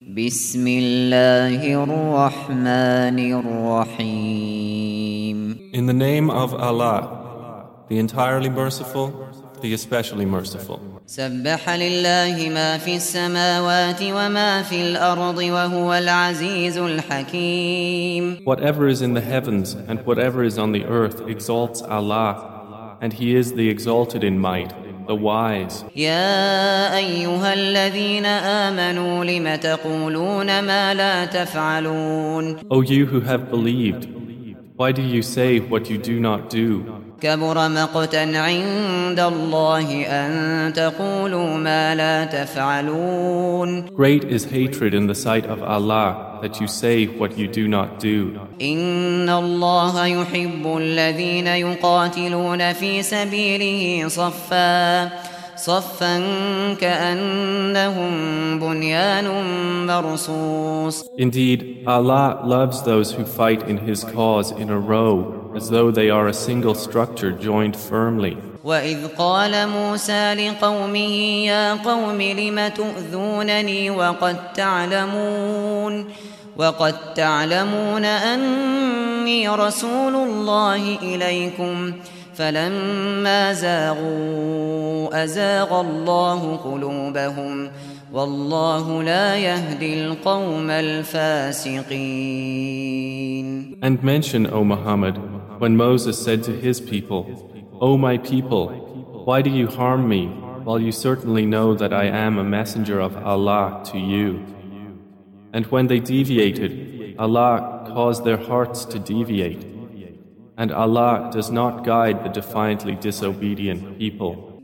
بسم الله الرحمن الرحيم In the name of Allah, the entirely merciful, the especially merciful. سبح لله ما في السماوات وما في الأرض وهو العزيز الحكيم Whatever is in the heavens and whatever is on the earth exalts Allah, and He is the exalted in might, the wise. يا أيها الذين آمنوا لم تقولون ما لا تفعلون O you who have believed, why do you say what you do not do? كبر مقتا عند الله أن تقولوا ما لا تفعلون Great is hatred in the sight of Allah that you say what you do not do. إن الله يحب الذين يقاتلون في سبيله صفا صفا كأنهم بنيان مرصوص Indeed, Allah loves those who fight in His cause in a row, as though they are a single structure joined firmly. وإذ قال موسى لقومه يا قوم لم تؤذونني وقد تعلمون وقد تعلمون أني رسول الله إليكم فلما زاغوا أزاغ الله قلوبهم والله لا يهدي القوم الفاسقين And mention, O Muhammad, when Moses said to his people, O my people, why do you harm me, while you certainly know that I am a messenger of Allah to you? And when they deviated, Allah caused their hearts to deviate. And Allah does not guide the defiantly disobedient people.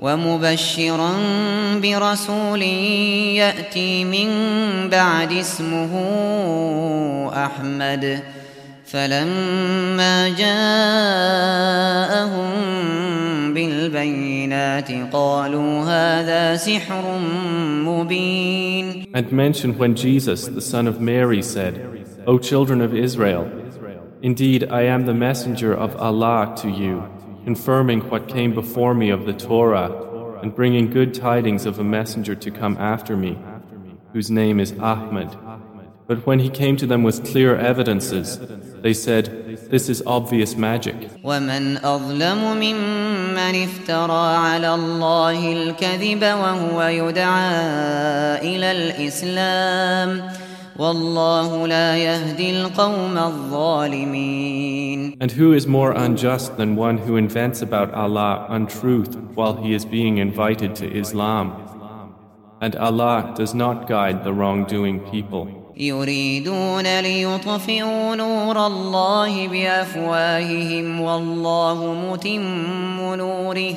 ومبشرا برسول يأتي من بعد اسمه أحمد فلما جاءهم بالبينات قالوا هذا سحر مبين And mention when Jesus, the son of Mary, said, O children of Israel, indeed I am the messenger of Allah to you, confirming what came before me of the Torah, and bringing good tidings of a messenger to come after me, whose name is Ahmad. But when he came to them with clear evidences, they said, This is obvious magic. ومن أظلم ممن افترى على الله الكذب وهو يدعى إلى الإسلام والله لا يهدي القوم الظالمين And who is more unjust than one who invents about Allah untruth while he is being invited to Islam? And Allah does not guide the wrongdoing people. يريدون ليطفئوا نور الله بأفواههم والله متم نوره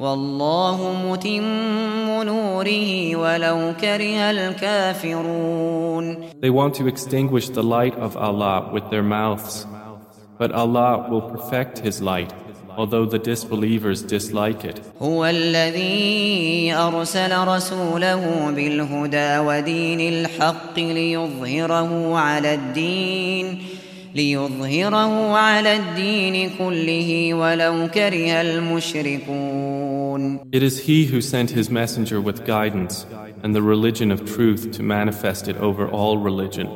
والله متم نوره ولو كره الكافرون They want to extinguish the light of Allah with their mouths, but Allah will perfect His light, although the disbelievers dislike it. هو الذي أرسل رسوله بالهدى ودين الحق ليظهره على الدين ليظهره على الدين كله ولو كره المشركون It is He who sent His messenger with guidance and the religion of truth to manifest it over all religion,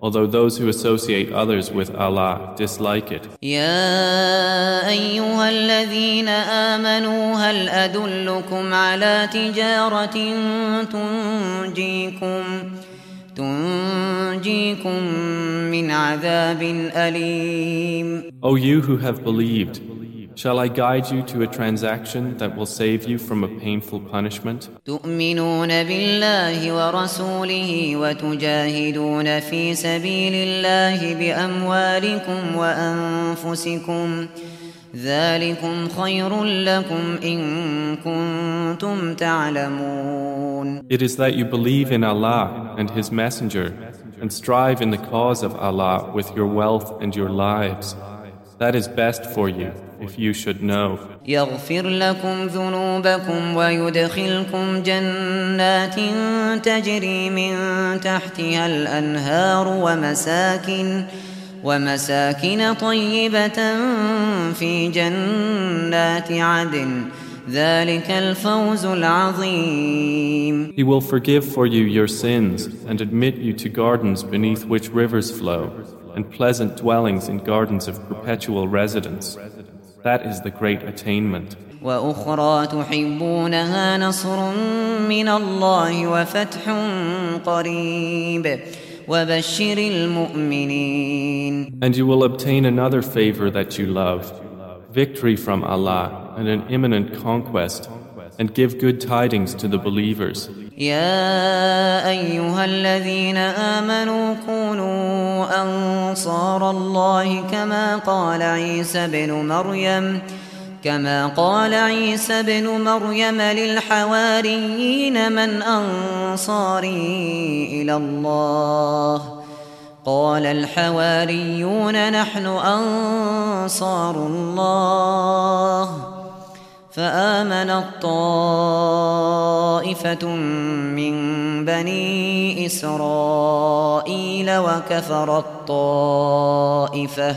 although those who associate others with Allah dislike it. يا أيها الذين آمنوا هل أدلكم على تجارة تنجيكم تنجيكم من عذاب أليم O you who have believed, shall I guide you to a transaction that will save you from a painful punishment? تؤمنون بالله ورسوله وتجاهدون في سبيل الله بأموالكم وأنفسكم ذلكم خير لكم إن كنتم تعلمون It is that you believe in Allah and His Messenger and strive in the cause of Allah with your wealth and your lives. That is best for you if you should know. يغفر لكم ذنوبكم ويدخلكم جنات تجري من تحتها الأنهار ومساكن ومساكن طيبة في جنات عدن ذلك الفوز العظيم He will forgive for you your sins and admit you to gardens beneath which rivers flow and pleasant dwellings in gardens of perpetual residence. That is the great attainment. وأخرى تحبونها نصر من الله وفتح قريب وبشر المؤمنين And you will obtain another favor that you love, victory from Allah and an imminent conquest, and give good tidings to the believers. يا أيها الذين آمنوا كونوا أنصار الله كما قال عيسى بن مريم كما قال عيسى بن مريم للحواريين من أنصاري إلى الله. قال الحواريون نحن أنصار الله. فآمنت طائفة من بني إسرائيل وكفرت طائفة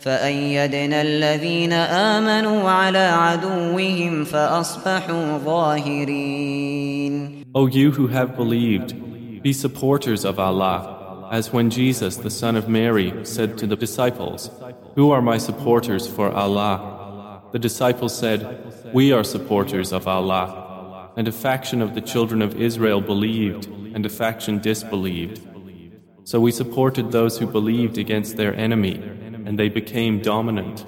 فأيدنا الذين آمنوا على عدوهم فأصبحوا ظاهرين O you who have believed, be supporters of Allah, as when Jesus, the son of Mary, said to the disciples, Who are my supporters for Allah? The disciples said, We are supporters of Allah. And a faction of the children of Israel believed, and a faction disbelieved. So we supported those who believed against their enemy, and they became dominant.